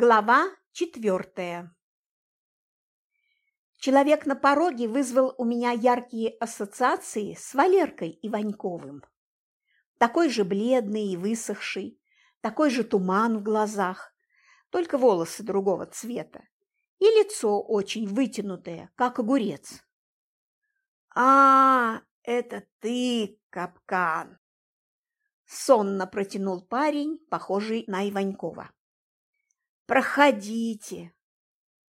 Глава четвертая Человек на пороге вызвал у меня яркие ассоциации с Валеркой Иваньковым. Такой же бледный и высохший, такой же туман в глазах, только волосы другого цвета, и лицо очень вытянутое, как огурец. «А, это ты, капкан!» Сонно протянул парень, похожий на Иванькова. «Проходите,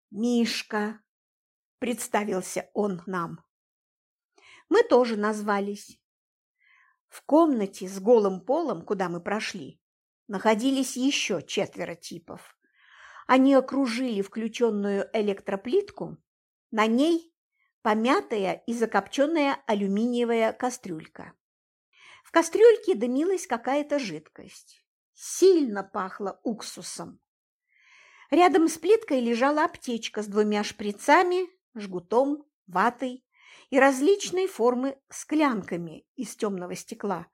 Мишка!» – представился он нам. Мы тоже назвались. В комнате с голым полом, куда мы прошли, находились еще четверо типов. Они окружили включенную электроплитку, на ней помятая и закопченная алюминиевая кастрюлька. В кастрюльке дымилась какая-то жидкость. Сильно пахло уксусом. Рядом с плиткой лежала аптечка с двумя шприцами, жгутом, ватой и различной формы склянками из темного стекла,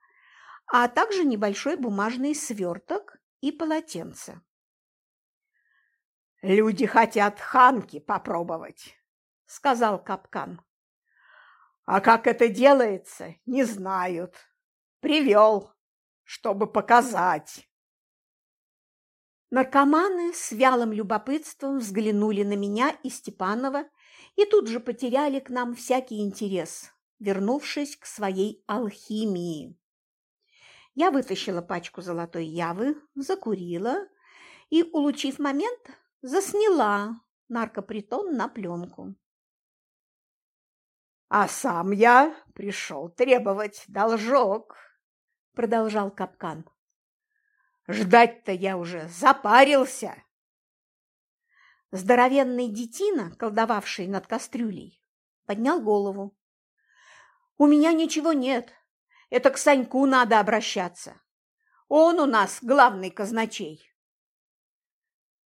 а также небольшой бумажный сверток и полотенце. «Люди хотят ханки попробовать», – сказал Капкан. «А как это делается, не знают. Привел, чтобы показать». Наркоманы с вялым любопытством взглянули на меня и Степанова и тут же потеряли к нам всякий интерес, вернувшись к своей алхимии. Я вытащила пачку золотой явы, закурила и, улучив момент, засняла наркопритон на пленку. «А сам я пришел требовать должок», – продолжал Капкан. Ждать-то я уже запарился. Здоровенный детина, колдовавший над кастрюлей, поднял голову. «У меня ничего нет. Это к Саньку надо обращаться. Он у нас главный казначей».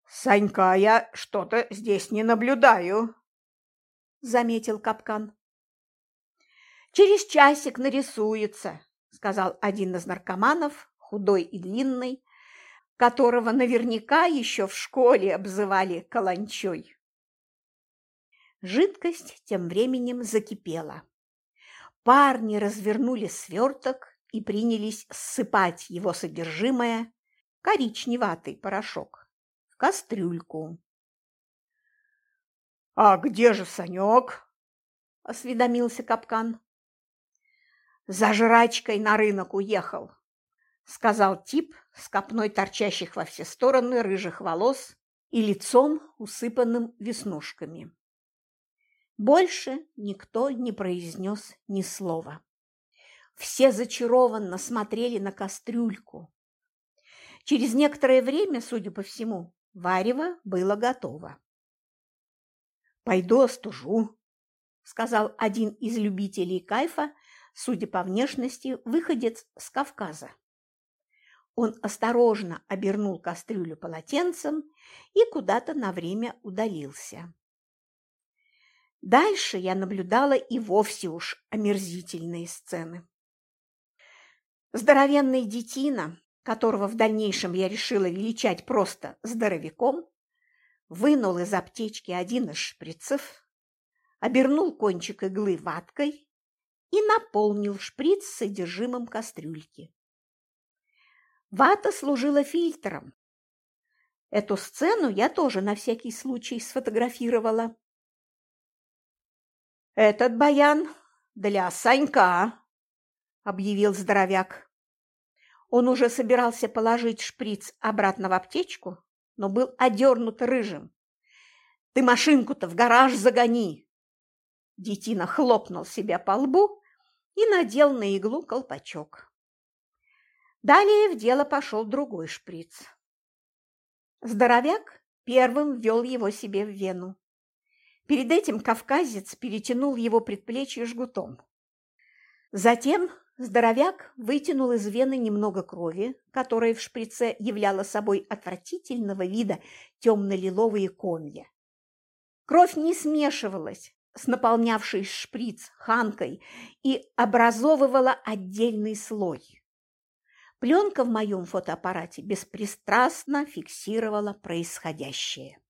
«Санька я что-то здесь не наблюдаю», – заметил Капкан. «Через часик нарисуется», – сказал один из наркоманов, худой и длинный, которого наверняка еще в школе обзывали каланчой. Жидкость тем временем закипела. Парни развернули сверток и принялись ссыпать его содержимое, коричневатый порошок, в кастрюльку. «А где же Санек?» – осведомился капкан. «За жрачкой на рынок уехал», – сказал тип с копной торчащих во все стороны рыжих волос и лицом, усыпанным веснушками. Больше никто не произнес ни слова. Все зачарованно смотрели на кастрюльку. Через некоторое время, судя по всему, варево было готово. «Пойду остужу», – сказал один из любителей кайфа, судя по внешности, выходец с Кавказа. Он осторожно обернул кастрюлю полотенцем и куда-то на время удалился. Дальше я наблюдала и вовсе уж омерзительные сцены. Здоровенный детина, которого в дальнейшем я решила величать просто здоровяком, вынул из аптечки один из шприцев, обернул кончик иглы ваткой и наполнил шприц содержимым кастрюльки. Вата служила фильтром. Эту сцену я тоже на всякий случай сфотографировала. «Этот баян для Санька», – объявил здоровяк. Он уже собирался положить шприц обратно в аптечку, но был одернут рыжим. «Ты машинку-то в гараж загони!» Детина хлопнул себя по лбу и надел на иглу колпачок. Далее в дело пошел другой шприц. Здоровяк первым ввел его себе в вену. Перед этим кавказец перетянул его предплечье жгутом. Затем здоровяк вытянул из вены немного крови, которая в шприце являла собой отвратительного вида темно-лиловые комья. Кровь не смешивалась с наполнявшей шприц ханкой и образовывала отдельный слой. Пленка в моем фотоаппарате беспристрастно фиксировала происходящее.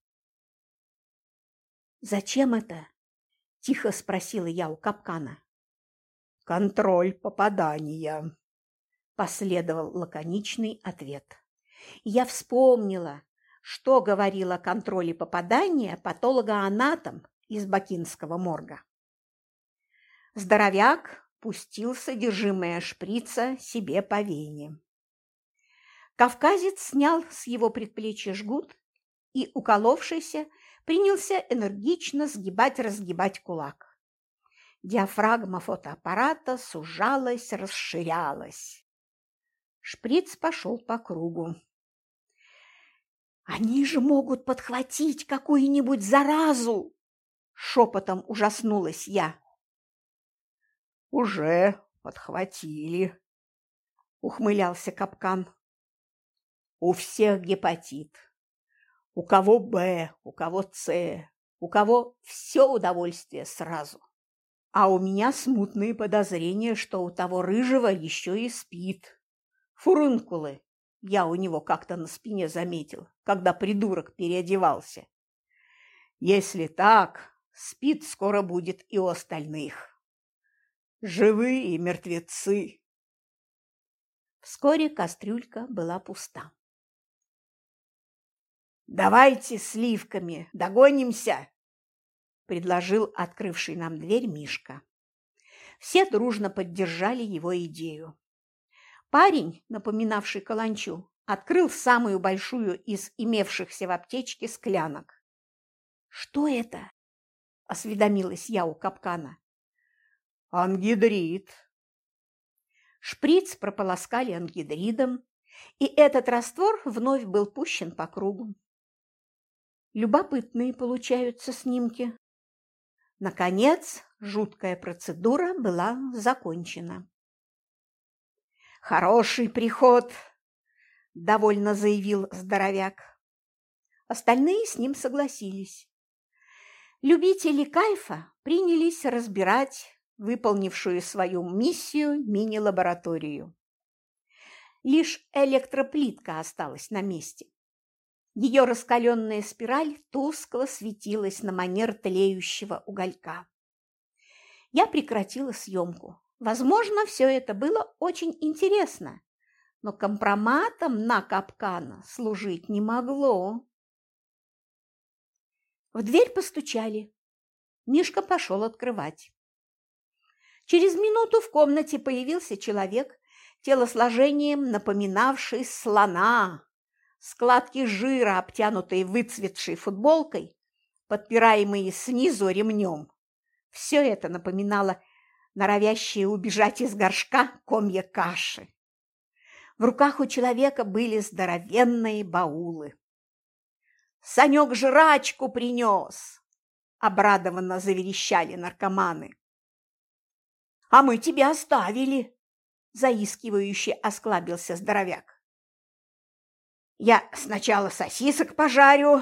«Зачем это?» – тихо спросила я у капкана. «Контроль попадания», – последовал лаконичный ответ. Я вспомнила, что говорил о контроле попадания патологоанатом из Бакинского морга. Здоровяк пустил содержимое шприца себе по вене. Кавказец снял с его предплечья жгут и, уколовшийся, принялся энергично сгибать-разгибать кулак. Диафрагма фотоаппарата сужалась, расширялась. Шприц пошел по кругу. «Они же могут подхватить какую-нибудь заразу!» Шепотом ужаснулась я. «Уже подхватили», – ухмылялся капкан. «У всех гепатит. У кого Б, у кого С, у кого все удовольствие сразу. А у меня смутные подозрения, что у того рыжего еще и спит. Фурункулы я у него как-то на спине заметил, когда придурок переодевался. Если так, спит скоро будет и у остальных. Живые мертвецы. Вскоре кастрюлька была пуста. «Давайте сливками догонимся!» – предложил открывший нам дверь Мишка. Все дружно поддержали его идею. Парень, напоминавший каланчу, открыл самую большую из имевшихся в аптечке склянок. «Что это?» – осведомилась я у капкана. «Ангидрид». Шприц прополоскали ангидридом, и этот раствор вновь был пущен по кругу. Любопытные получаются снимки. Наконец, жуткая процедура была закончена. «Хороший приход!» – довольно заявил здоровяк. Остальные с ним согласились. Любители кайфа принялись разбирать выполнившую свою миссию мини-лабораторию. Лишь электроплитка осталась на месте. Ее раскаленная спираль тускло светилась на манер тлеющего уголька. Я прекратила съемку. Возможно, все это было очень интересно, но компроматом на капкана служить не могло. В дверь постучали. Мишка пошел открывать. Через минуту в комнате появился человек, телосложением напоминавший слона. Складки жира, обтянутые выцветшей футболкой, подпираемые снизу ремнем. Все это напоминало норовящие убежать из горшка комья каши. В руках у человека были здоровенные баулы. «Санек жрачку принес!» – обрадованно заверещали наркоманы. «А мы тебя оставили!» – заискивающе осклабился здоровяк. «Я сначала сосисок пожарю,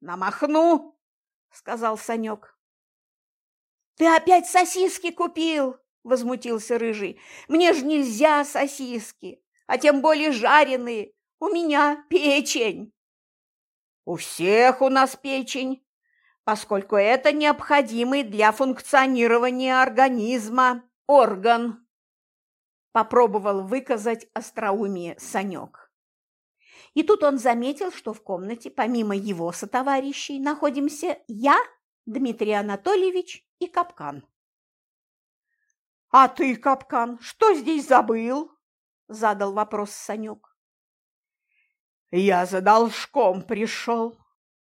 намахну», – сказал Санек. «Ты опять сосиски купил?» – возмутился Рыжий. «Мне же нельзя сосиски, а тем более жареные. У меня печень». «У всех у нас печень, поскольку это необходимый для функционирования организма орган», – попробовал выказать остроумие Санек. И тут он заметил, что в комнате, помимо его сотоварищей, находимся я, Дмитрий Анатольевич и Капкан. «А ты, Капкан, что здесь забыл?» – задал вопрос Санек. «Я за должком пришел»,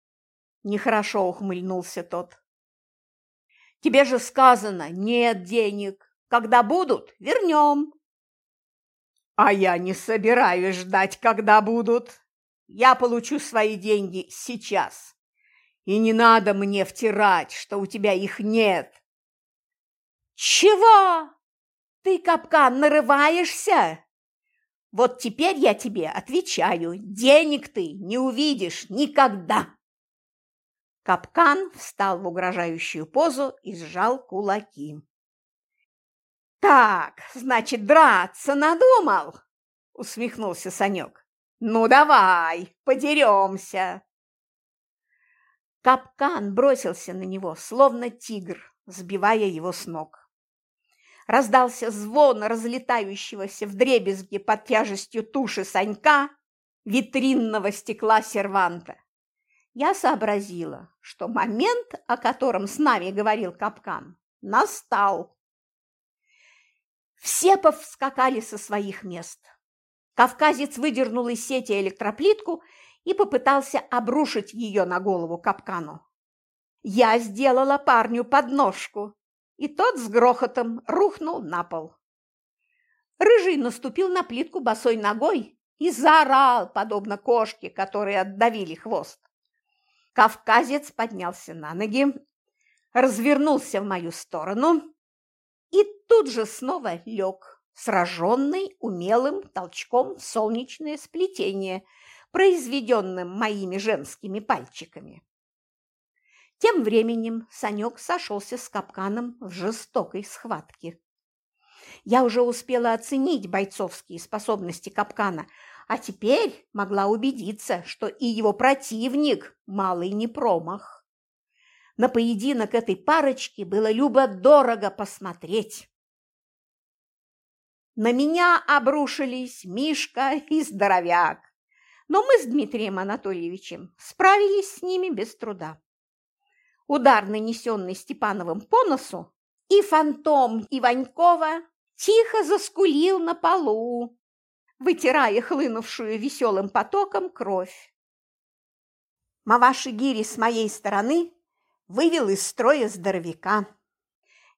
– нехорошо ухмыльнулся тот. «Тебе же сказано, нет денег. Когда будут, вернем». «А я не собираюсь ждать, когда будут. Я получу свои деньги сейчас. И не надо мне втирать, что у тебя их нет. Чего? Ты, капкан, нарываешься? Вот теперь я тебе отвечаю, денег ты не увидишь никогда. Капкан встал в угрожающую позу и сжал кулаки. «Так, значит, драться надумал?» – усмехнулся Санек. Ну давай, подеремся. Капкан бросился на него, словно тигр, сбивая его с ног. Раздался звон разлетающегося в дребезги под тяжестью туши Санька витринного стекла серванта. Я сообразила, что момент, о котором с нами говорил Капкан, настал. Все повскакали со своих мест. Кавказец выдернул из сети электроплитку и попытался обрушить ее на голову капкану. Я сделала парню подножку, и тот с грохотом рухнул на пол. Рыжий наступил на плитку босой ногой и заорал, подобно кошке, которой отдавили хвост. Кавказец поднялся на ноги, развернулся в мою сторону и тут же снова лег, сраженный умелым толчком в солнечное сплетение, произведенным моими женскими пальчиками. Тем временем Санек сошелся с капканом в жестокой схватке. Я уже успела оценить бойцовские способности капкана, а теперь могла убедиться, что и его противник – малый не промах. На поединок этой парочки было любо-дорого посмотреть. На меня обрушились Мишка и Здоровяк, но мы с Дмитрием Анатольевичем справились с ними без труда. Удар, нанесенный Степановым по носу, и фантом Иванькова тихо заскулил на полу, вытирая хлынувшую веселым потоком кровь. Маваши Гири с моей стороны вывел из строя здоровяка.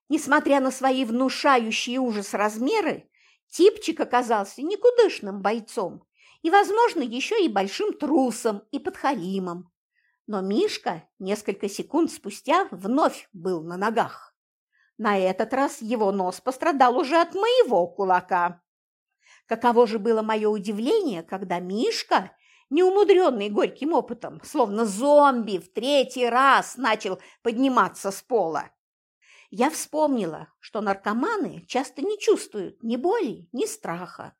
Несмотря на свои внушающие ужас размеры, типчик оказался никудышным бойцом и, возможно, еще и большим трусом и подхалимом. Но Мишка несколько секунд спустя вновь был на ногах. На этот раз его нос пострадал уже от моего кулака. Каково же было мое удивление, когда Мишка неумудренный горьким опытом, словно зомби, в третий раз начал подниматься с пола. Я вспомнила, что наркоманы часто не чувствуют ни боли, ни страха.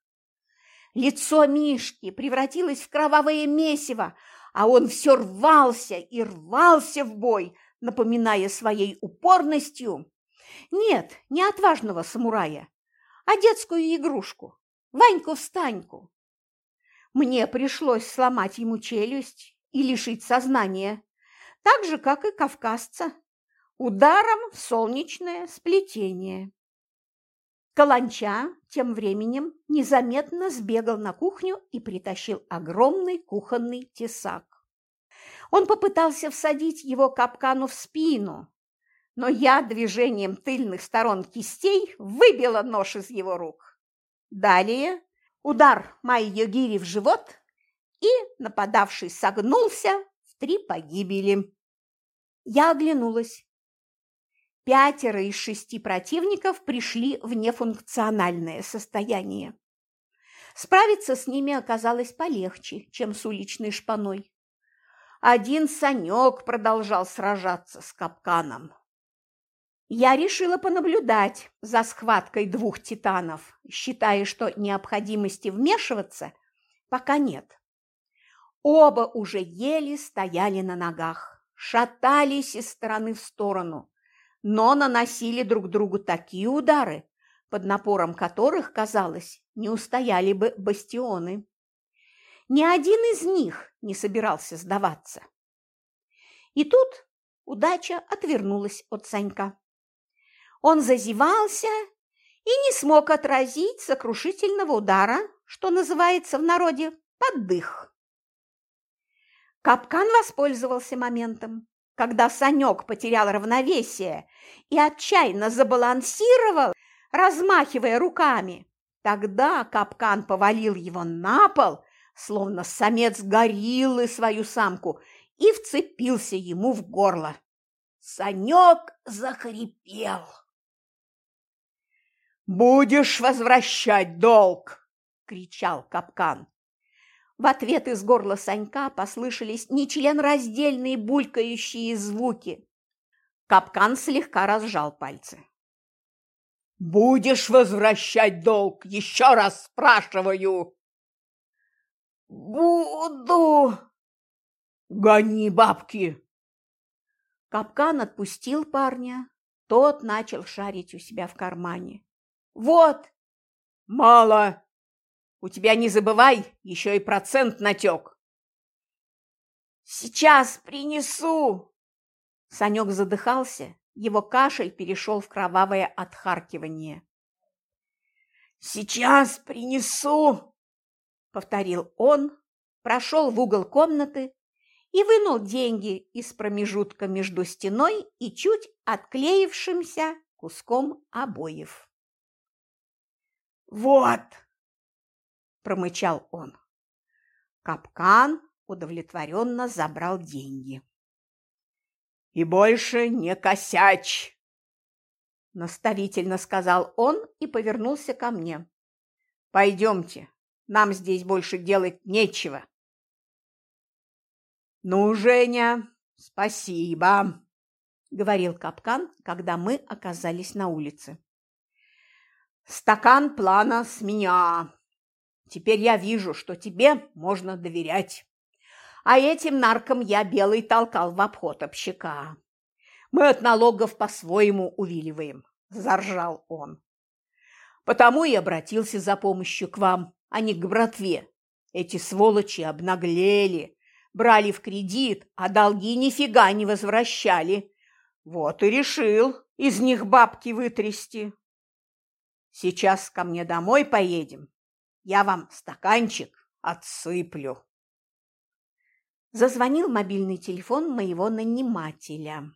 Лицо Мишки превратилось в кровавое месиво, а он все рвался и рвался в бой, напоминая своей упорностью нет, не отважного самурая, а детскую игрушку, Ваньку-встаньку. Мне пришлось сломать ему челюсть и лишить сознания, так же, как и кавказца, ударом в солнечное сплетение. Каланча тем временем незаметно сбегал на кухню и притащил огромный кухонный тесак. Он попытался всадить его капкану в спину, но я движением тыльных сторон кистей выбила нож из его рук. Далее Удар Майо-гири в живот, и нападавший согнулся в три погибели. Я оглянулась. Пятеро из шести противников пришли в нефункциональное состояние. Справиться с ними оказалось полегче, чем с уличной шпаной. Один Санек продолжал сражаться с капканом я решила понаблюдать за схваткой двух титанов, считая, что необходимости вмешиваться пока нет. Оба уже еле стояли на ногах, шатались из стороны в сторону, но наносили друг другу такие удары, под напором которых, казалось, не устояли бы бастионы. Ни один из них не собирался сдаваться. И тут удача отвернулась от Санька. Он зазевался и не смог отразить сокрушительного удара, что называется в народе поддых. Капкан воспользовался моментом, когда Санек потерял равновесие и отчаянно забалансировал, размахивая руками. Тогда капкан повалил его на пол, словно самец гориллы свою самку, и вцепился ему в горло. Санек захрипел. «Будешь возвращать долг!» – кричал капкан. В ответ из горла Санька послышались нечленораздельные булькающие звуки. Капкан слегка разжал пальцы. «Будешь возвращать долг, еще раз спрашиваю!» Буду. Гони бабки. Капкан отпустил парня. Тот начал шарить у себя в кармане. Вот. Мало. У тебя не забывай, еще и процент натек. Сейчас принесу. Санек задыхался, его кашель перешел в кровавое отхаркивание. «Сейчас принесу!» – повторил он, прошел в угол комнаты и вынул деньги из промежутка между стеной и чуть отклеившимся куском обоев. «Вот!» – промычал он. Капкан удовлетворенно забрал деньги. «И больше не косячь!» Наставительно сказал он и повернулся ко мне. «Пойдемте, нам здесь больше делать нечего». «Ну, Женя, спасибо», — говорил Капкан, когда мы оказались на улице. «Стакан плана с меня. Теперь я вижу, что тебе можно доверять. А этим наркам я белый толкал в обход общака. Мы от налогов по-своему увиливаем, – заржал он. Потому и обратился за помощью к вам, а не к братве. Эти сволочи обнаглели, брали в кредит, а долги нифига не возвращали. Вот и решил из них бабки вытрясти. Сейчас ко мне домой поедем, я вам стаканчик отсыплю. Зазвонил мобильный телефон моего нанимателя.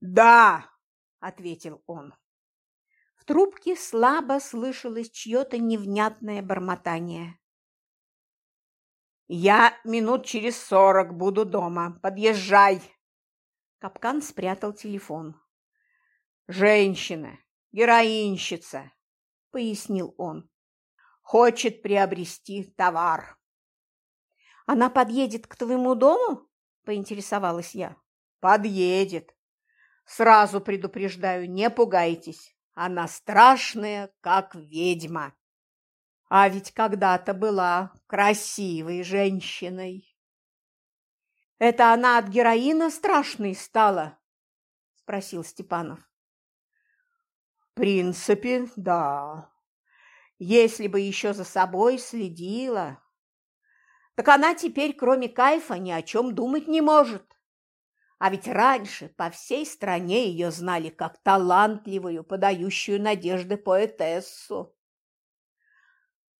«Да!» – ответил он. В трубке слабо слышалось чье-то невнятное бормотание. «Я минут через сорок буду дома. Подъезжай!» Капкан спрятал телефон. «Женщина, героинщица», – пояснил он. «Хочет приобрести товар». «Она подъедет к твоему дому?» – поинтересовалась я. «Подъедет. Сразу предупреждаю, не пугайтесь. Она страшная, как ведьма. А ведь когда-то была красивой женщиной». «Это она от героина страшной стала?» – спросил Степанов. «В принципе, да. Если бы еще за собой следила, так она теперь, кроме кайфа, ни о чем думать не может. А ведь раньше по всей стране ее знали как талантливую, подающую надежды поэтессу.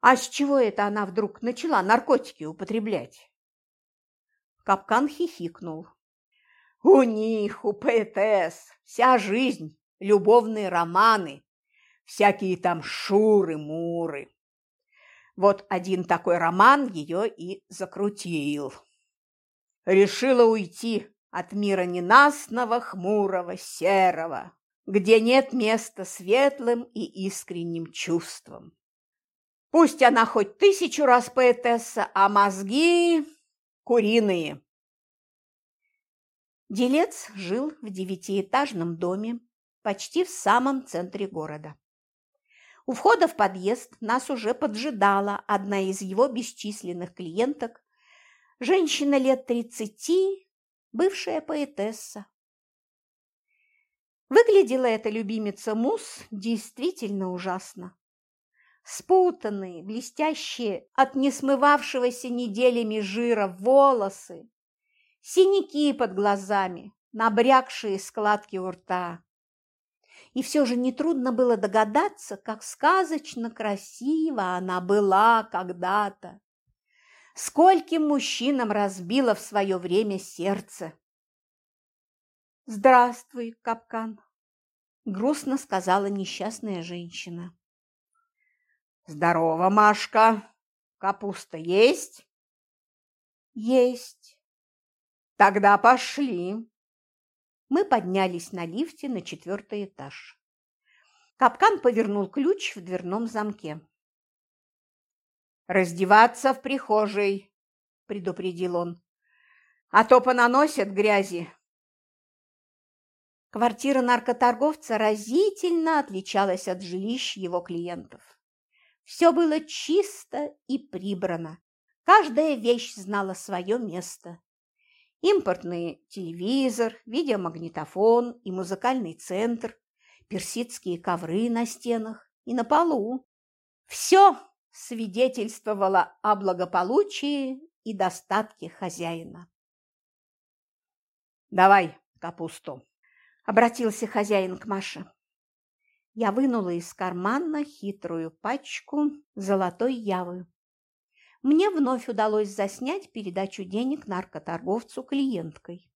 А с чего это она вдруг начала наркотики употреблять? Капкан хихикнул. У них, у поэтесс, вся жизнь – любовные романы, всякие там шуры-муры. Вот один такой роман ее и закрутил. Решила уйти от мира ненастного, хмурого, серого, где нет места светлым и искренним чувствам. Пусть она хоть тысячу раз поэтесса, а мозги куриные. Делец жил в девятиэтажном доме почти в самом центре города. У входа в подъезд нас уже поджидала одна из его бесчисленных клиенток, женщина лет тридцати, бывшая поэтесса. Выглядела эта любимица Мус действительно ужасно. Спутанные, блестящие от несмывавшегося неделями жира волосы, синяки под глазами, набрякшие складки у рта и все же нетрудно было догадаться, как сказочно красиво она была когда-то. Скольким мужчинам разбила в свое время сердце. «Здравствуй, капкан», – грустно сказала несчастная женщина. «Здорово, Машка! Капуста есть?» «Есть». «Тогда пошли!» Мы поднялись на лифте на четвертый этаж. Капкан повернул ключ в дверном замке. «Раздеваться в прихожей», – предупредил он, – «а то понаносят грязи». Квартира наркоторговца разительно отличалась от жилищ его клиентов. Все было чисто и прибрано, Каждая вещь знала свое место. Импортный телевизор, видеомагнитофон и музыкальный центр, персидские ковры на стенах и на полу. Все свидетельствовало о благополучии и достатке хозяина. «Давай капусту», – обратился хозяин к Маше. Я вынула из кармана хитрую пачку золотой явы. Мне вновь удалось заснять передачу денег наркоторговцу клиенткой.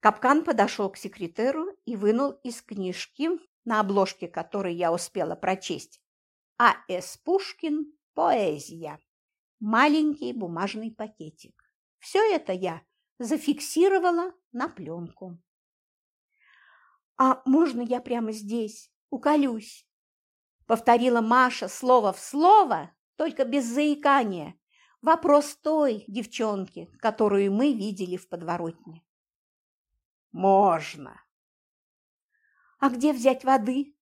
Капкан подошел к секретеру и вынул из книжки, на обложке которой я успела прочесть, А.С. Пушкин «Поэзия». Маленький бумажный пакетик. Все это я зафиксировала на пленку. «А можно я прямо здесь уколюсь?» Повторила Маша слово в слово, только без заикания. Вопрос той девчонки, которую мы видели в подворотне. «Можно!» «А где взять воды?»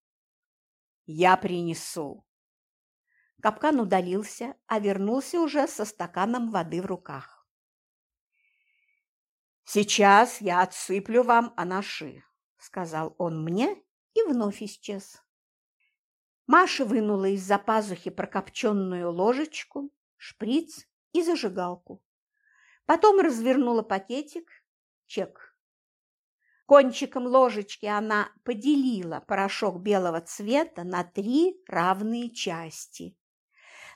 «Я принесу!» Капкан удалился, а вернулся уже со стаканом воды в руках. «Сейчас я отсыплю вам анаши», – сказал он мне и вновь исчез. Маша вынула из-за пазухи прокопченную ложечку, шприц и зажигалку. Потом развернула пакетик, чек. Кончиком ложечки она поделила порошок белого цвета на три равные части.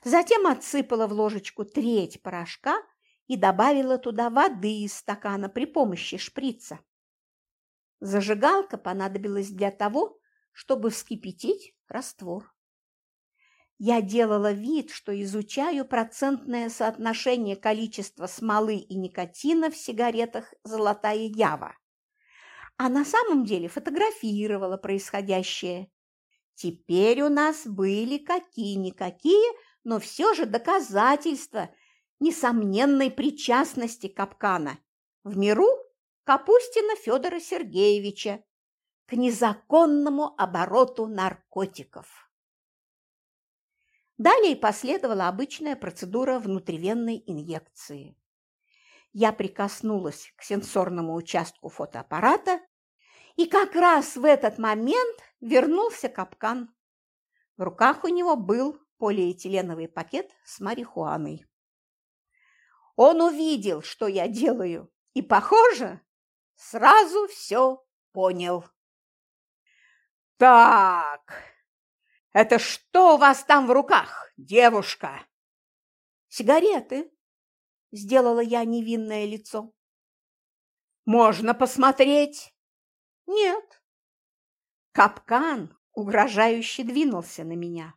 Затем отсыпала в ложечку треть порошка и добавила туда воды из стакана при помощи шприца. Зажигалка понадобилась для того, чтобы вскипятить раствор. Я делала вид, что изучаю процентное соотношение количества смолы и никотина в сигаретах «Золотая Ява», а на самом деле фотографировала происходящее. Теперь у нас были какие-никакие, но все же доказательства – несомненной причастности Капкана в миру Капустина Федора Сергеевича к незаконному обороту наркотиков. Далее последовала обычная процедура внутривенной инъекции. Я прикоснулась к сенсорному участку фотоаппарата, и как раз в этот момент вернулся капкан. В руках у него был полиэтиленовый пакет с марихуаной. Он увидел, что я делаю, и, похоже, сразу все понял. «Так, это что у вас там в руках, девушка?» «Сигареты», – сделала я невинное лицо. «Можно посмотреть?» «Нет». Капкан угрожающе двинулся на меня.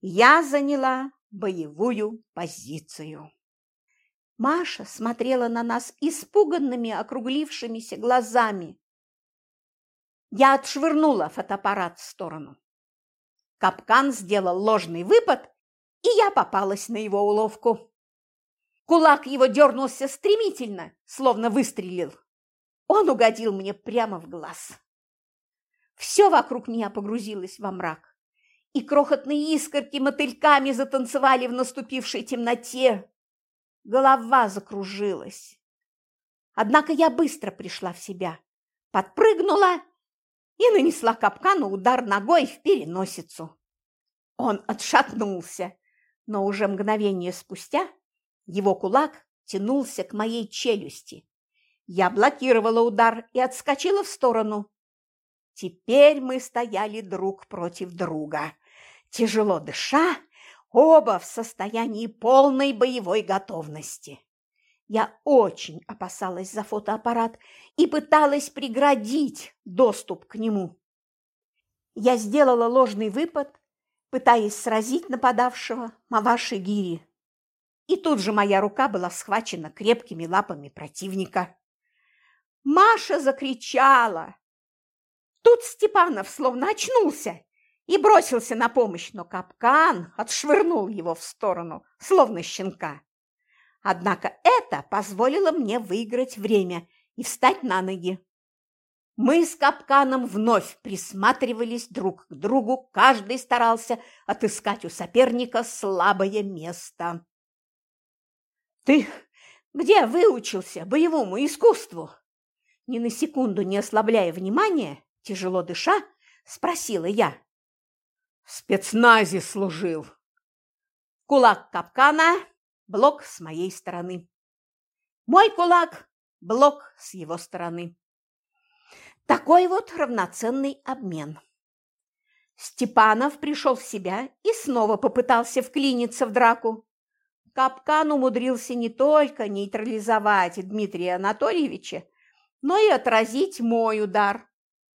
Я заняла боевую позицию. Маша смотрела на нас испуганными округлившимися глазами. Я отшвырнула фотоаппарат в сторону. Капкан сделал ложный выпад, и я попалась на его уловку. Кулак его дернулся стремительно, словно выстрелил. Он угодил мне прямо в глаз. Все вокруг меня погрузилось во мрак, и крохотные искорки мотыльками затанцевали в наступившей темноте. Голова закружилась. Однако я быстро пришла в себя, подпрыгнула и нанесла капкану удар ногой в переносицу. Он отшатнулся, но уже мгновение спустя его кулак тянулся к моей челюсти. Я блокировала удар и отскочила в сторону. Теперь мы стояли друг против друга. Тяжело дыша, Оба в состоянии полной боевой готовности. Я очень опасалась за фотоаппарат и пыталась преградить доступ к нему. Я сделала ложный выпад, пытаясь сразить нападавшего Маваши Гири. И тут же моя рука была схвачена крепкими лапами противника. Маша закричала. Тут Степанов словно очнулся и бросился на помощь, но капкан отшвырнул его в сторону, словно щенка. Однако это позволило мне выиграть время и встать на ноги. Мы с капканом вновь присматривались друг к другу, каждый старался отыскать у соперника слабое место. «Ты где выучился боевому искусству?» Ни на секунду не ослабляя внимания, тяжело дыша, спросила я. «В спецназе служил». Кулак капкана, блок с моей стороны. Мой кулак, блок с его стороны. Такой вот равноценный обмен. Степанов пришел в себя и снова попытался вклиниться в драку. Капкан умудрился не только нейтрализовать Дмитрия Анатольевича, но и отразить мой удар.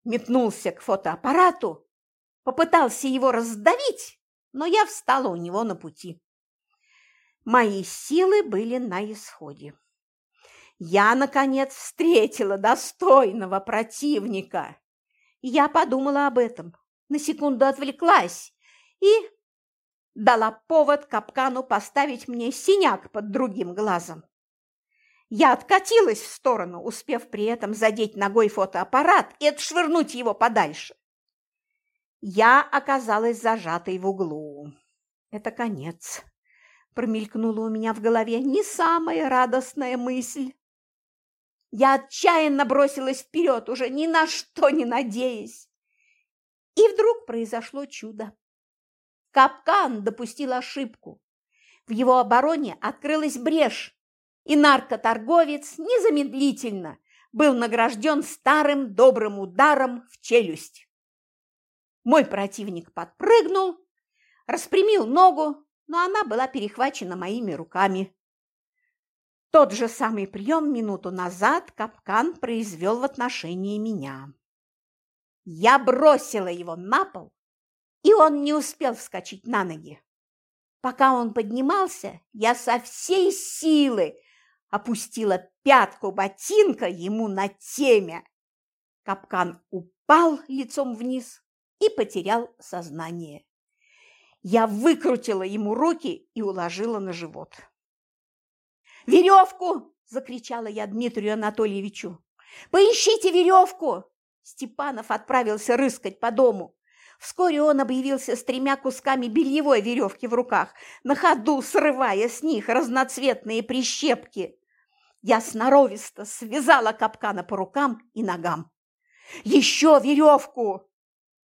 Метнулся к фотоаппарату, попытался его раздавить, но я встала у него на пути. Мои силы были на исходе я, наконец, встретила достойного противника. Я подумала об этом, на секунду отвлеклась и дала повод капкану поставить мне синяк под другим глазом. Я откатилась в сторону, успев при этом задеть ногой фотоаппарат и отшвырнуть его подальше. Я оказалась зажатой в углу. Это конец. Промелькнула у меня в голове не самая радостная мысль. Я отчаянно бросилась вперед, уже ни на что не надеясь. И вдруг произошло чудо. Капкан допустил ошибку. В его обороне открылась брешь, и наркоторговец незамедлительно был награжден старым добрым ударом в челюсть. Мой противник подпрыгнул, распрямил ногу, но она была перехвачена моими руками. Тот же самый прием минуту назад капкан произвел в отношении меня. Я бросила его на пол, и он не успел вскочить на ноги. Пока он поднимался, я со всей силы опустила пятку ботинка ему на темя. Капкан упал лицом вниз и потерял сознание. Я выкрутила ему руки и уложила на живот. «Веревку!» – закричала я Дмитрию Анатольевичу. «Поищите веревку!» Степанов отправился рыскать по дому. Вскоре он объявился с тремя кусками бельевой веревки в руках, на ходу срывая с них разноцветные прищепки. Я сноровисто связала капкана по рукам и ногам. «Еще веревку!»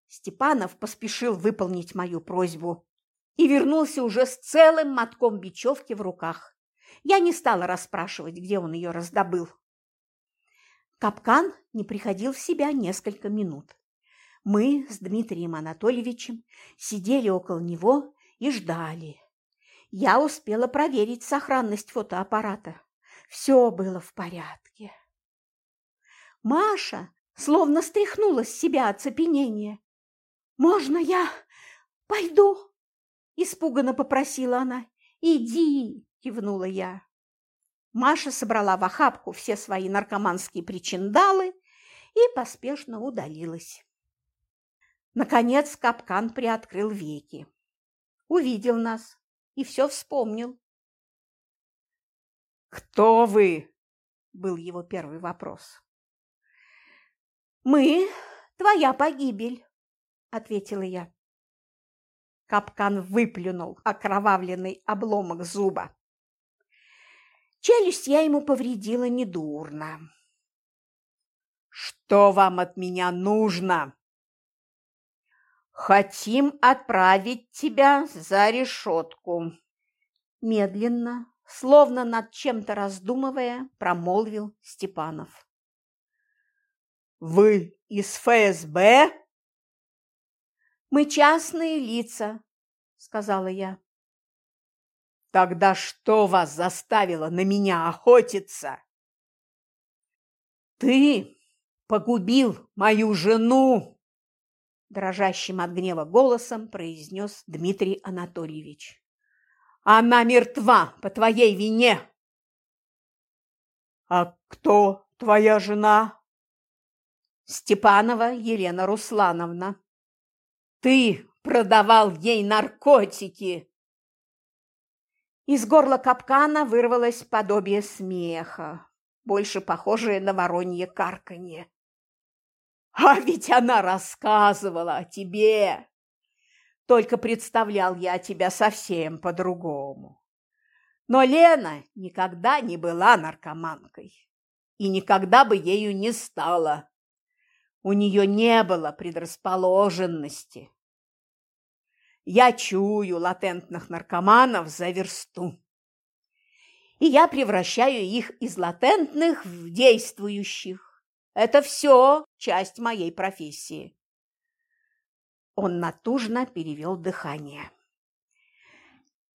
Степанов поспешил выполнить мою просьбу и вернулся уже с целым мотком бечевки в руках. Я не стала расспрашивать, где он ее раздобыл. Капкан не приходил в себя несколько минут. Мы с Дмитрием Анатольевичем сидели около него и ждали. Я успела проверить сохранность фотоаппарата. Все было в порядке. Маша словно стряхнула с себя оцепенение. «Можно я пойду?» – испуганно попросила она. «Иди!» – кивнула я. Маша собрала в охапку все свои наркоманские причиндалы и поспешно удалилась. Наконец капкан приоткрыл веки. Увидел нас и все вспомнил. «Кто вы?» – был его первый вопрос. «Мы – твоя погибель», – ответила я. Капкан выплюнул окровавленный обломок зуба. Челюсть я ему повредила недурно. «Что вам от меня нужно?» «Хотим отправить тебя за решетку», – медленно, словно над чем-то раздумывая, промолвил Степанов. «Вы из ФСБ?» «Мы частные лица», – сказала я. Тогда что вас заставило на меня охотиться? Ты погубил мою жену, дрожащим от гнева голосом произнес Дмитрий Анатольевич. Она мертва по твоей вине. А кто твоя жена? Степанова Елена Руслановна. Ты продавал ей наркотики. Из горла капкана вырвалось подобие смеха, больше похожее на воронье карканье. А ведь она рассказывала о тебе. Только представлял я тебя совсем по-другому. Но Лена никогда не была наркоманкой и никогда бы ею не стала. У нее не было предрасположенности. Я чую латентных наркоманов за версту. И я превращаю их из латентных в действующих. Это все часть моей профессии. Он натужно перевел дыхание.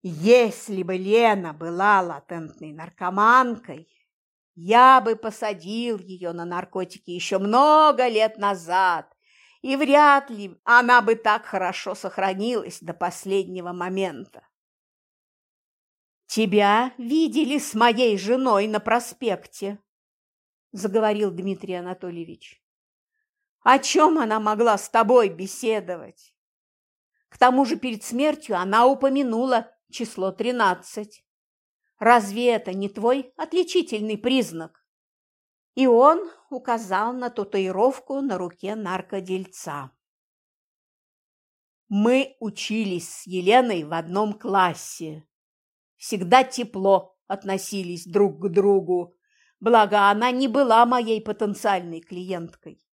Если бы Лена была латентной наркоманкой, я бы посадил ее на наркотики еще много лет назад, и вряд ли она бы так хорошо сохранилась до последнего момента. «Тебя видели с моей женой на проспекте», – заговорил Дмитрий Анатольевич. «О чем она могла с тобой беседовать? К тому же перед смертью она упомянула число тринадцать. Разве это не твой отличительный признак?» И он указал на татуировку на руке наркодельца. Мы учились с Еленой в одном классе. Всегда тепло относились друг к другу, благо она не была моей потенциальной клиенткой.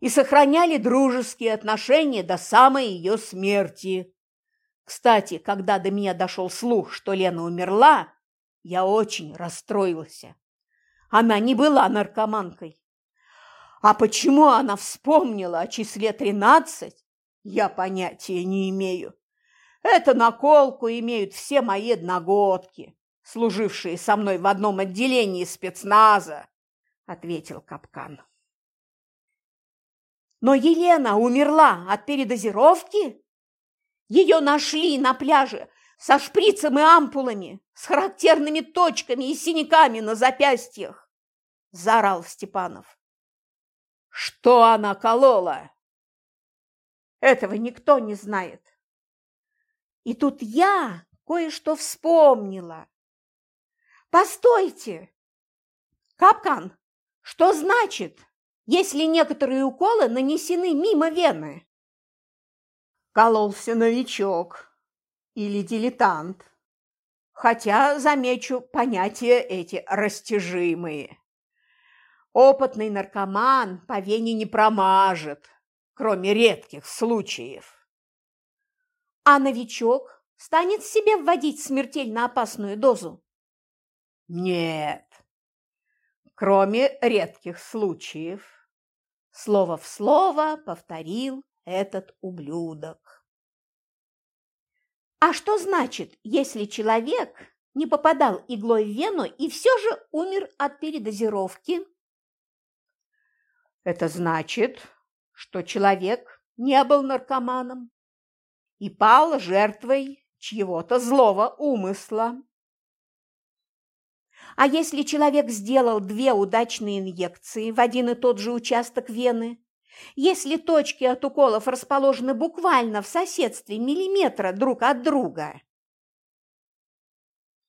И сохраняли дружеские отношения до самой ее смерти. Кстати, когда до меня дошел слух, что Лена умерла, я очень расстроился. Она не была наркоманкой. А почему она вспомнила о числе тринадцать, я понятия не имею. Это наколку имеют все мои одногодки, служившие со мной в одном отделении спецназа, ответил Капкан. Но Елена умерла от передозировки? Ее нашли на пляже со шприцем и ампулами, с характерными точками и синяками на запястьях, – заорал Степанов. Что она колола? Этого никто не знает. И тут я кое-что вспомнила. Постойте! Капкан, что значит, если некоторые уколы нанесены мимо вены? Кололся новичок, или дилетант. Хотя, замечу, понятия эти растяжимые. Опытный наркоман по вене не промажет, кроме редких случаев. А новичок станет себе вводить смертельно опасную дозу? Нет, кроме редких случаев. Слово в слово повторил этот ублюдок. А что значит, если человек не попадал иглой в вену и все же умер от передозировки? Это значит, что человек не был наркоманом и пал жертвой чьего-то злого умысла. А если человек сделал две удачные инъекции в один и тот же участок вены, если точки от уколов расположены буквально в соседстве миллиметра друг от друга.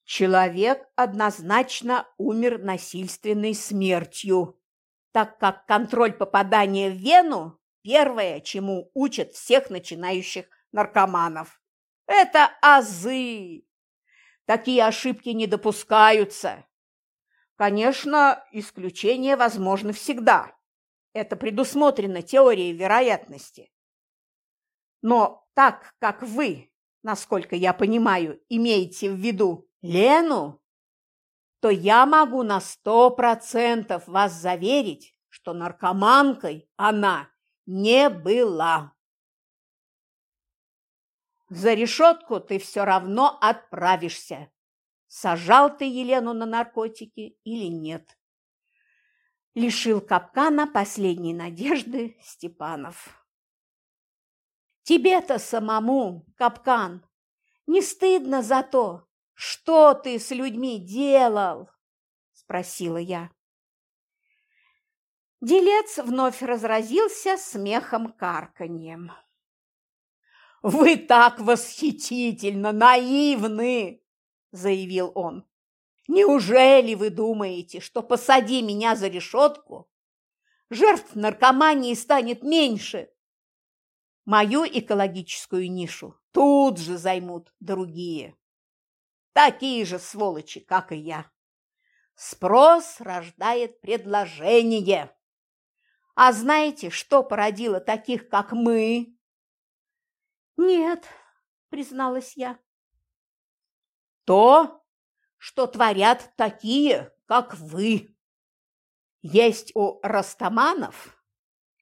Человек однозначно умер насильственной смертью, так как контроль попадания в вену – первое, чему учат всех начинающих наркоманов. Это азы. Такие ошибки не допускаются. Конечно, исключения возможны всегда. Это предусмотрено теорией вероятности. Но так как вы, насколько я понимаю, имеете в виду Лену, то я могу на сто процентов вас заверить, что наркоманкой она не была. За решетку ты все равно отправишься. Сажал ты Елену на наркотики или нет лишил капкана последней надежды Степанов. Тебе-то самому, капкан, не стыдно за то, что ты с людьми делал? Спросила я. Делец вновь разразился смехом-карканьем. «Вы так восхитительно наивны!» – заявил он. Неужели вы думаете, что посади меня за решетку, жертв наркомании станет меньше. Мою экологическую нишу тут же займут другие. Такие же сволочи, как и я. Спрос рождает предложение. А знаете, что породило таких, как мы? Нет, призналась я. То, что творят такие, как вы. Есть у растаманов,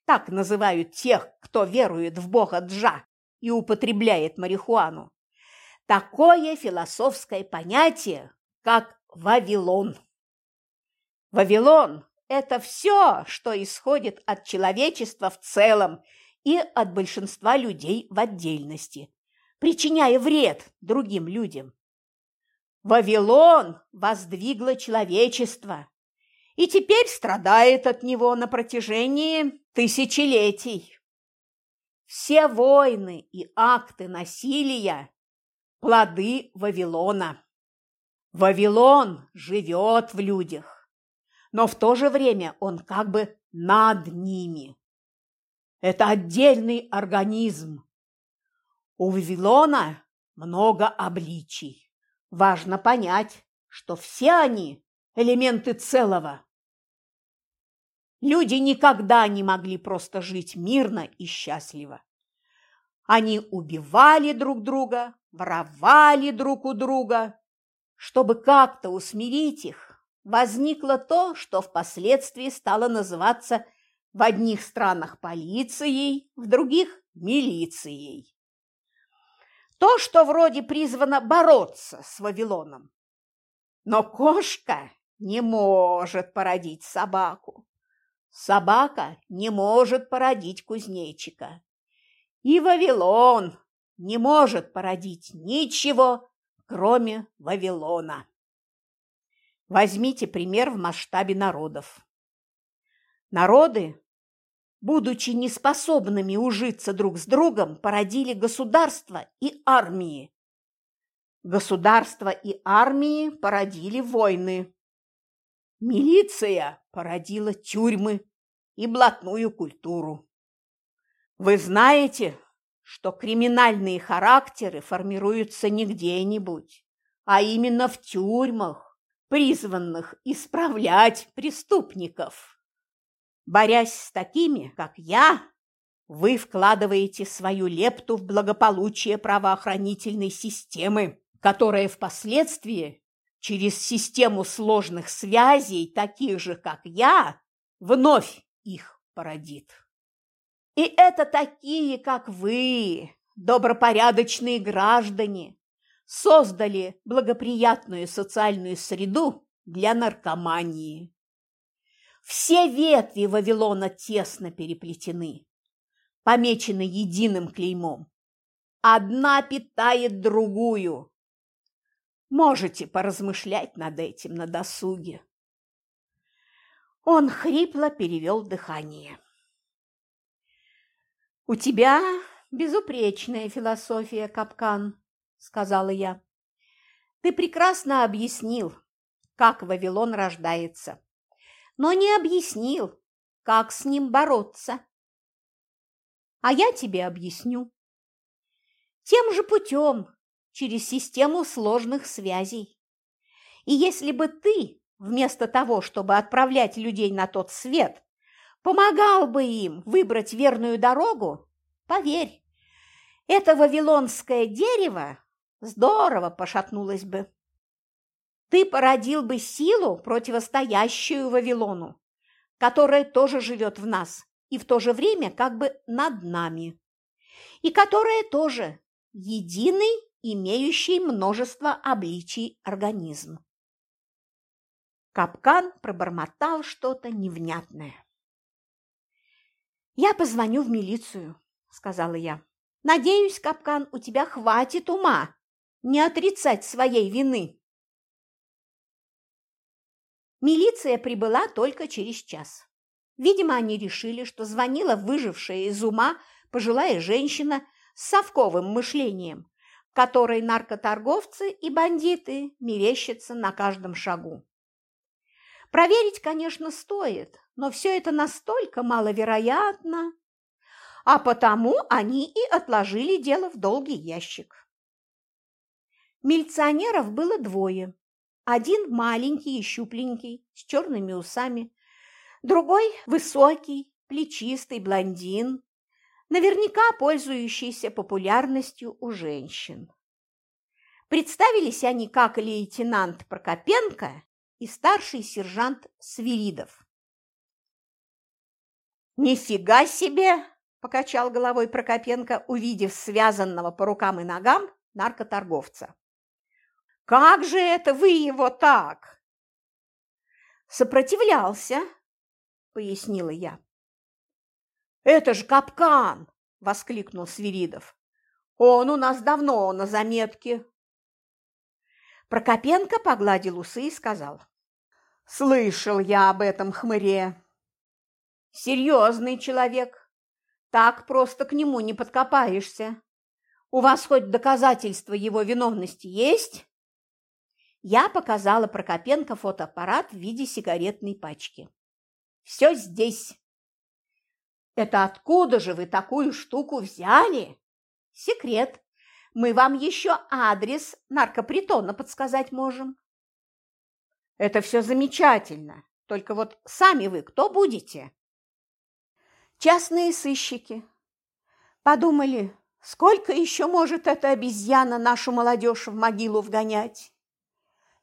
так называют тех, кто верует в бога Джа и употребляет марихуану, такое философское понятие, как Вавилон. Вавилон – это все, что исходит от человечества в целом и от большинства людей в отдельности, причиняя вред другим людям. Вавилон воздвигло человечество и теперь страдает от него на протяжении тысячелетий. Все войны и акты насилия – плоды Вавилона. Вавилон живет в людях, но в то же время он как бы над ними. Это отдельный организм. У Вавилона много обличий. Важно понять, что все они – элементы целого. Люди никогда не могли просто жить мирно и счастливо. Они убивали друг друга, воровали друг у друга. Чтобы как-то усмирить их, возникло то, что впоследствии стало называться в одних странах полицией, в других – милицией. То, что вроде призвано бороться с Вавилоном. Но кошка не может породить собаку. Собака не может породить кузнечика. И Вавилон не может породить ничего, кроме Вавилона. Возьмите пример в масштабе народов. Народы будучи неспособными ужиться друг с другом, породили государства и армии. Государства и армии породили войны. Милиция породила тюрьмы и блатную культуру. Вы знаете, что криминальные характеры формируются не где-нибудь, а именно в тюрьмах, призванных исправлять преступников. Борясь с такими, как я, вы вкладываете свою лепту в благополучие правоохранительной системы, которая впоследствии через систему сложных связей, таких же, как я, вновь их породит. И это такие, как вы, добропорядочные граждане, создали благоприятную социальную среду для наркомании. Все ветви Вавилона тесно переплетены, помечены единым клеймом. Одна питает другую. Можете поразмышлять над этим на досуге. Он хрипло перевел дыхание. «У тебя безупречная философия, Капкан», – сказала я. «Ты прекрасно объяснил, как Вавилон рождается но не объяснил, как с ним бороться. А я тебе объясню. Тем же путем, через систему сложных связей. И если бы ты, вместо того, чтобы отправлять людей на тот свет, помогал бы им выбрать верную дорогу, поверь, это вавилонское дерево здорово пошатнулось бы ты породил бы силу, противостоящую Вавилону, которая тоже живет в нас и в то же время как бы над нами, и которая тоже единый, имеющий множество обличий организм. Капкан пробормотал что-то невнятное. «Я позвоню в милицию», – сказала я. «Надеюсь, Капкан, у тебя хватит ума не отрицать своей вины». Милиция прибыла только через час. Видимо, они решили, что звонила выжившая из ума пожилая женщина с совковым мышлением, которой наркоторговцы и бандиты мерещатся на каждом шагу. Проверить, конечно, стоит, но все это настолько маловероятно, а потому они и отложили дело в долгий ящик. Милиционеров было двое. Один маленький и щупленький, с черными усами, другой высокий, плечистый блондин, наверняка пользующийся популярностью у женщин. Представились они как лейтенант Прокопенко и старший сержант Свиридов. «Нифига себе!» – покачал головой Прокопенко, увидев связанного по рукам и ногам наркоторговца. «Как же это вы его так?» «Сопротивлялся», – пояснила я. «Это же капкан!» – воскликнул Свиридов. «Он у нас давно на заметке». Прокопенко погладил усы и сказал. «Слышал я об этом хмыре. Серьезный человек. Так просто к нему не подкопаешься. У вас хоть доказательства его виновности есть?» Я показала Прокопенко фотоаппарат в виде сигаретной пачки. «Все здесь!» Это откуда же вы такую штуку взяли? Секрет. Мы вам еще адрес наркопритона подсказать можем. Это все замечательно. Только вот сами вы кто будете? Частные сыщики. Подумали, сколько еще может эта обезьяна нашу молодежь в могилу вгонять?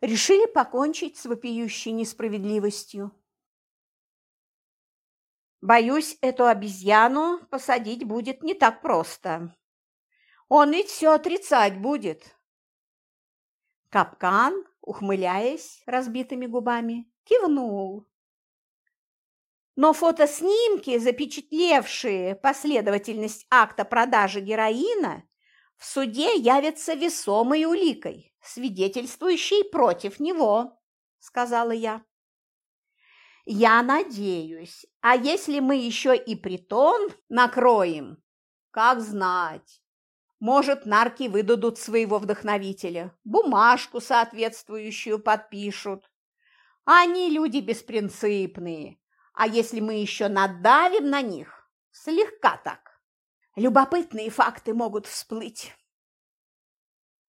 Решили покончить с вопиющей несправедливостью. Боюсь, эту обезьяну посадить будет не так просто. Он ведь все отрицать будет. Капкан, ухмыляясь разбитыми губами, кивнул. Но фотоснимки, запечатлевшие последовательность акта продажи героина, в суде явятся весомой уликой, свидетельствующей против него, сказала я. Я надеюсь. А если мы еще и притон накроем? Как знать. Может, нарки выдадут своего вдохновителя, бумажку соответствующую подпишут. Они люди беспринципные. А если мы еще надавим на них? Слегка так. Любопытные факты могут всплыть.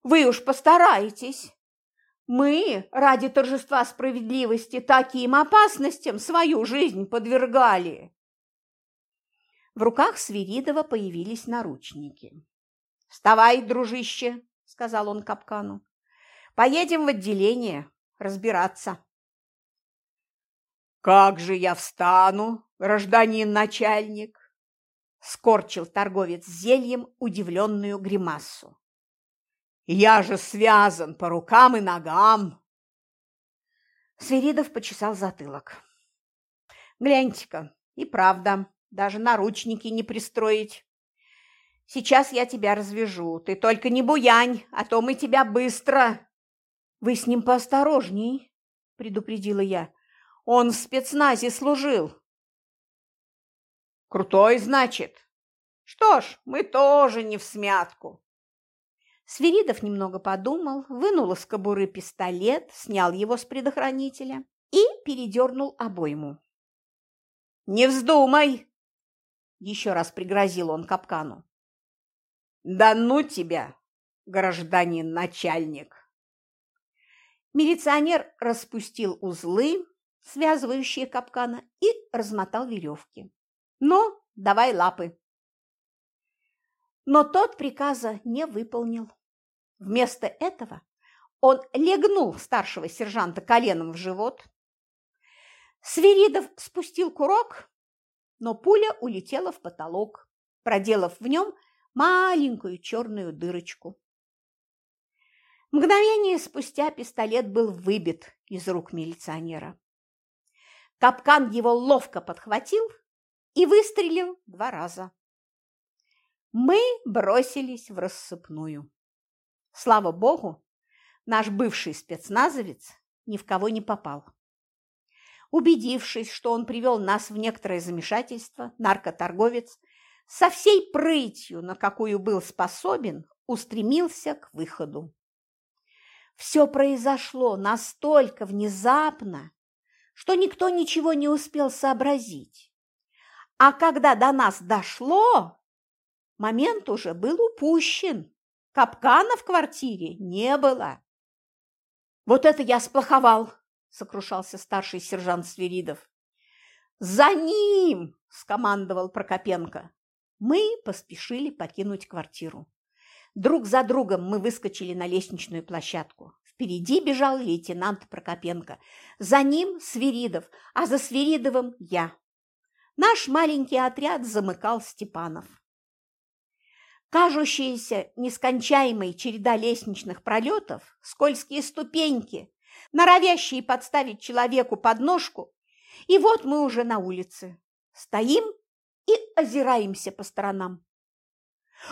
Вы уж постарайтесь. Мы ради торжества справедливости таким опасностям свою жизнь подвергали. В руках Свиридова появились наручники. «Вставай, дружище!» – сказал он капкану. «Поедем в отделение разбираться». «Как же я встану, гражданин начальник?» – скорчил торговец зельем удивленную гримасу. Я же связан по рукам и ногам. Свиридов почесал затылок. Гляньте-ка, и правда, даже наручники не пристроить. Сейчас я тебя развяжу, ты только не буянь, а то мы тебя быстро. Вы с ним поосторожней, предупредила я. Он в спецназе служил. Крутой, значит. Что ж, мы тоже не в смятку. Свиридов немного подумал, вынул из кобуры пистолет, снял его с предохранителя и передернул обойму. «Не вздумай!» – еще раз пригрозил он капкану. «Да ну тебя, гражданин начальник!» Милиционер распустил узлы, связывающие капкана, и размотал веревки. «Ну, давай лапы!» Но тот приказа не выполнил. Вместо этого он легнул старшего сержанта коленом в живот. Свиридов спустил курок, но пуля улетела в потолок, проделав в нем маленькую черную дырочку. Мгновение спустя пистолет был выбит из рук милиционера. Капкан его ловко подхватил и выстрелил два раза. Мы бросились в рассыпную. Слава богу, наш бывший спецназовец ни в кого не попал. Убедившись, что он привел нас в некоторое замешательство, наркоторговец со всей прытью, на какую был способен, устремился к выходу. Все произошло настолько внезапно, что никто ничего не успел сообразить. А когда до нас дошло, момент уже был упущен. Капкана в квартире не было. «Вот это я сплоховал!» – сокрушался старший сержант Свиридов. «За ним!» – скомандовал Прокопенко. Мы поспешили покинуть квартиру. Друг за другом мы выскочили на лестничную площадку. Впереди бежал лейтенант Прокопенко. За ним Свиридов, а за Свиридовым я. Наш маленький отряд замыкал Степанов. Кажущаяся нескончаемой череда лестничных пролетов, скользкие ступеньки, норовящие подставить человеку подножку, и вот мы уже на улице. Стоим и озираемся по сторонам.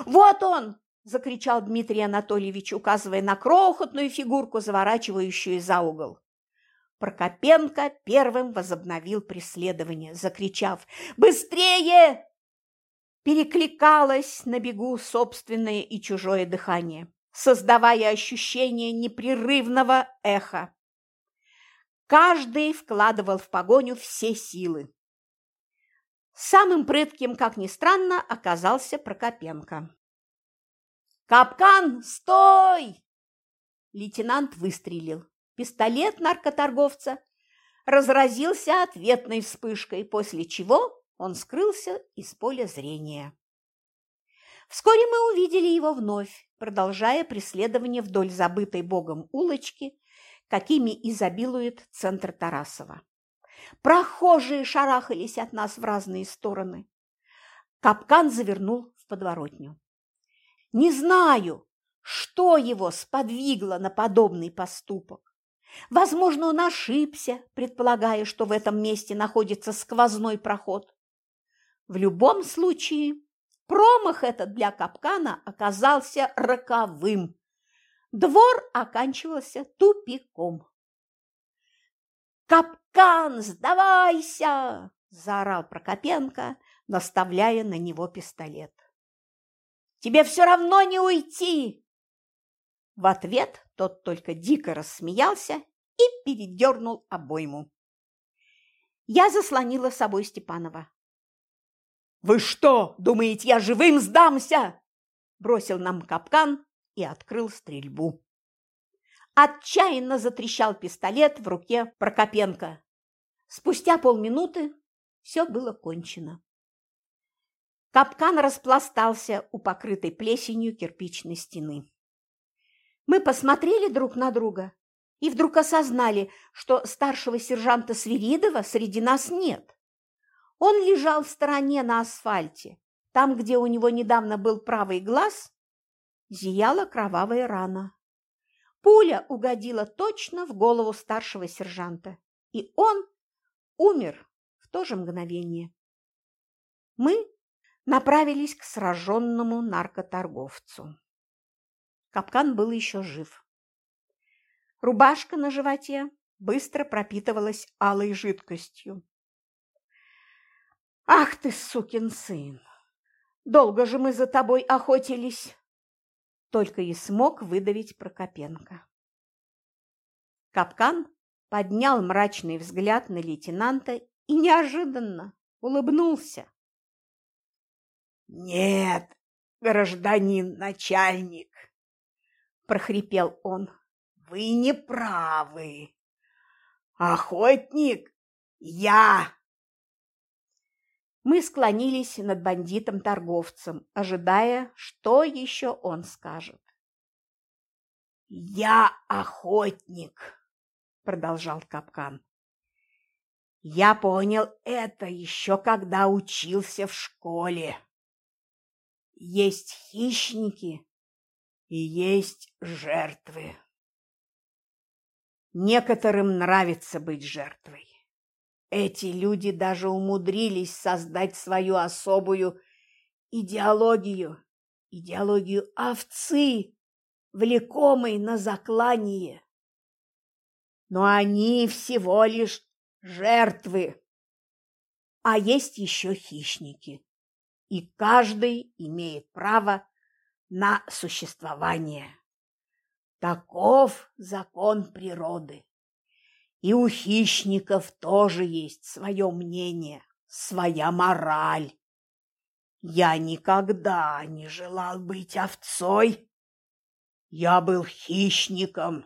«Вот он!» – закричал Дмитрий Анатольевич, указывая на крохотную фигурку, заворачивающую за угол. Прокопенко первым возобновил преследование, закричав «Быстрее!» Перекликалось на бегу собственное и чужое дыхание, создавая ощущение непрерывного эха. Каждый вкладывал в погоню все силы. Самым прытким, как ни странно, оказался Прокопенко. «Капкан, стой!» Лейтенант выстрелил. Пистолет наркоторговца разразился ответной вспышкой, после чего он скрылся из поля зрения. Вскоре мы увидели его вновь, продолжая преследование вдоль забытой богом улочки, какими изобилует центр Тарасова. Прохожие шарахались от нас в разные стороны. Капкан завернул в подворотню. Не знаю, что его сподвигло на подобный поступок. Возможно, он ошибся, предполагая, что в этом месте находится сквозной проход. В любом случае, промах этот для капкана оказался роковым. Двор оканчивался тупиком. «Капкан, сдавайся!» – заорал Прокопенко, наставляя на него пистолет. «Тебе все равно не уйти!» В ответ тот только дико рассмеялся и передернул обойму. Я заслонила собой Степанова. «Вы что, думаете, я живым сдамся?» Бросил нам капкан и открыл стрельбу. Отчаянно затрещал пистолет в руке Прокопенко. Спустя полминуты все было кончено. Капкан распластался у покрытой плесенью кирпичной стены. Мы посмотрели друг на друга и вдруг осознали, что старшего сержанта Свиридова среди нас нет. Он лежал в стороне на асфальте. Там, где у него недавно был правый глаз, зияла кровавая рана. Пуля угодила точно в голову старшего сержанта, и он умер в то же мгновение. Мы направились к сраженному наркоторговцу. Капкан был еще жив. Рубашка на животе быстро пропитывалась алой жидкостью. «Ах ты, сукин сын! Долго же мы за тобой охотились!» Только и смог выдавить Прокопенко. Капкан поднял мрачный взгляд на лейтенанта и неожиданно улыбнулся. «Нет, гражданин начальник!» – прохрипел он. «Вы не правы! Охотник я!» Мы склонились над бандитом-торговцем, ожидая, что еще он скажет. «Я охотник», – продолжал Капкан. «Я понял это еще когда учился в школе. Есть хищники и есть жертвы. Некоторым нравится быть жертвой. Эти люди даже умудрились создать свою особую идеологию, идеологию овцы, влекомой на заклание. Но они всего лишь жертвы. А есть еще хищники, и каждый имеет право на существование. Таков закон природы. И у хищников тоже есть свое мнение, своя мораль. Я никогда не желал быть овцой. Я был хищником.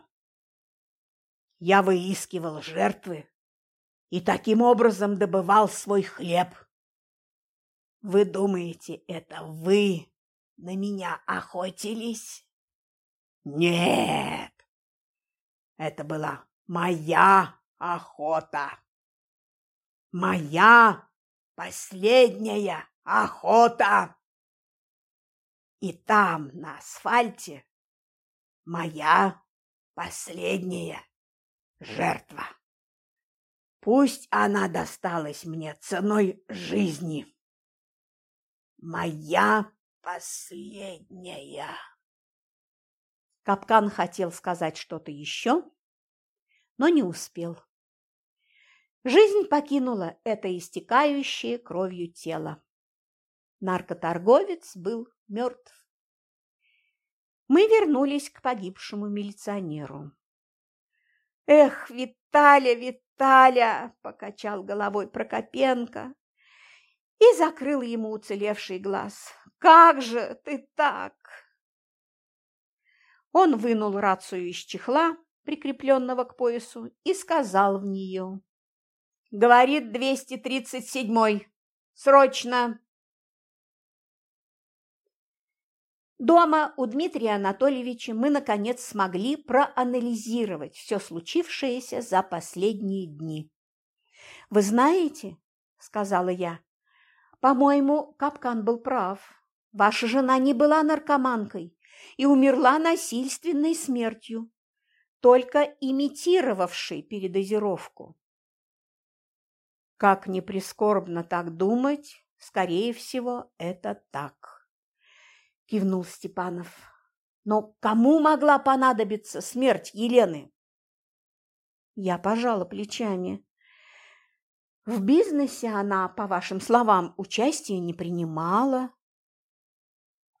Я выискивал жертвы и таким образом добывал свой хлеб. Вы думаете, это вы на меня охотились? Нет, это была моя охота. Моя последняя охота. И там, на асфальте, моя последняя жертва. Пусть она досталась мне ценой жизни. Моя последняя. Капкан хотел сказать что-то еще, но не успел. Жизнь покинула это истекающее кровью тело. Наркоторговец был мертв. Мы вернулись к погибшему милиционеру. «Эх, Виталя, Виталя!» – покачал головой Прокопенко и закрыл ему уцелевший глаз. «Как же ты так?» Он вынул рацию из чехла, прикрепленного к поясу, и сказал в нее. «Говорит 237-й. Срочно!» Дома у Дмитрия Анатольевича мы, наконец, смогли проанализировать все случившееся за последние дни. «Вы знаете, – сказала я, – по-моему, Капкан был прав. Ваша жена не была наркоманкой и умерла насильственной смертью, только имитировавшей передозировку. Как ни прискорбно так думать, скорее всего, это так кивнул Степанов. Но кому могла понадобиться смерть Елены? Я пожала плечами. В бизнесе она, по вашим словам, участия не принимала.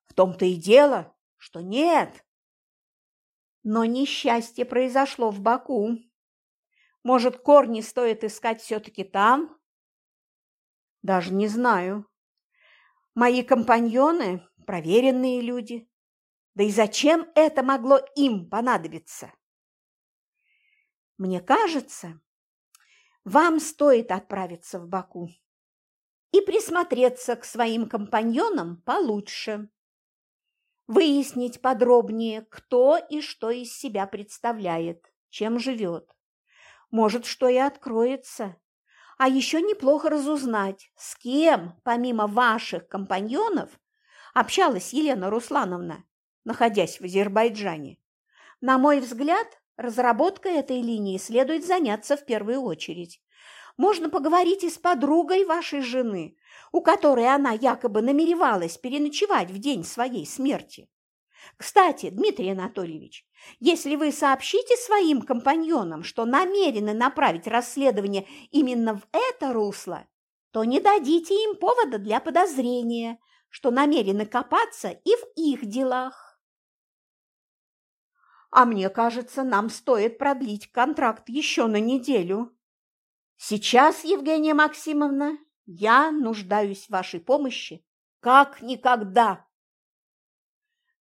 В том-то и дело, что нет. Но несчастье произошло в Баку. Может, корни стоит искать все-таки там? Даже не знаю. Мои компаньоны проверенные люди. Да и зачем это могло им понадобиться? Мне кажется, вам стоит отправиться в Баку и присмотреться к своим компаньонам получше. Выяснить подробнее, кто и что из себя представляет, чем живет. Может, что и откроется. А еще неплохо разузнать, с кем, помимо ваших компаньонов, общалась Елена Руслановна, находясь в Азербайджане. На мой взгляд, разработкой этой линии следует заняться в первую очередь. Можно поговорить и с подругой вашей жены, у которой она якобы намеревалась переночевать в день своей смерти. Кстати, Дмитрий Анатольевич, если вы сообщите своим компаньонам, что намерены направить расследование именно в это русло, то не дадите им повода для подозрения, что намерены копаться и в их делах. А мне кажется, нам стоит продлить контракт еще на неделю. Сейчас, Евгения Максимовна, я нуждаюсь в вашей помощи как никогда.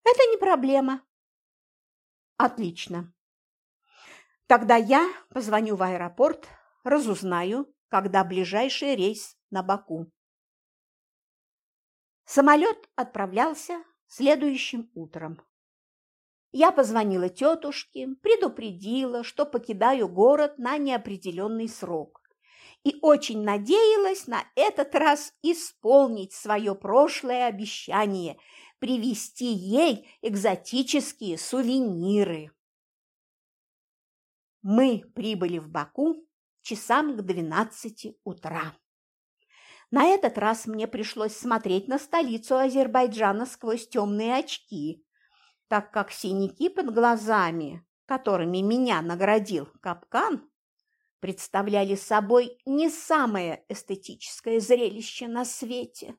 Это не проблема. Отлично. Тогда я позвоню в аэропорт, разузнаю, когда ближайший рейс на Баку. Самолет отправлялся следующим утром. Я позвонила тетушке, предупредила, что покидаю город на неопределенный срок и очень надеялась на этот раз исполнить свое прошлое обещание привезти ей экзотические сувениры. Мы прибыли в Баку часам к двенадцати утра. На этот раз мне пришлось смотреть на столицу Азербайджана сквозь темные очки, так как синяки под глазами, которыми меня наградил капкан, представляли собой не самое эстетическое зрелище на свете.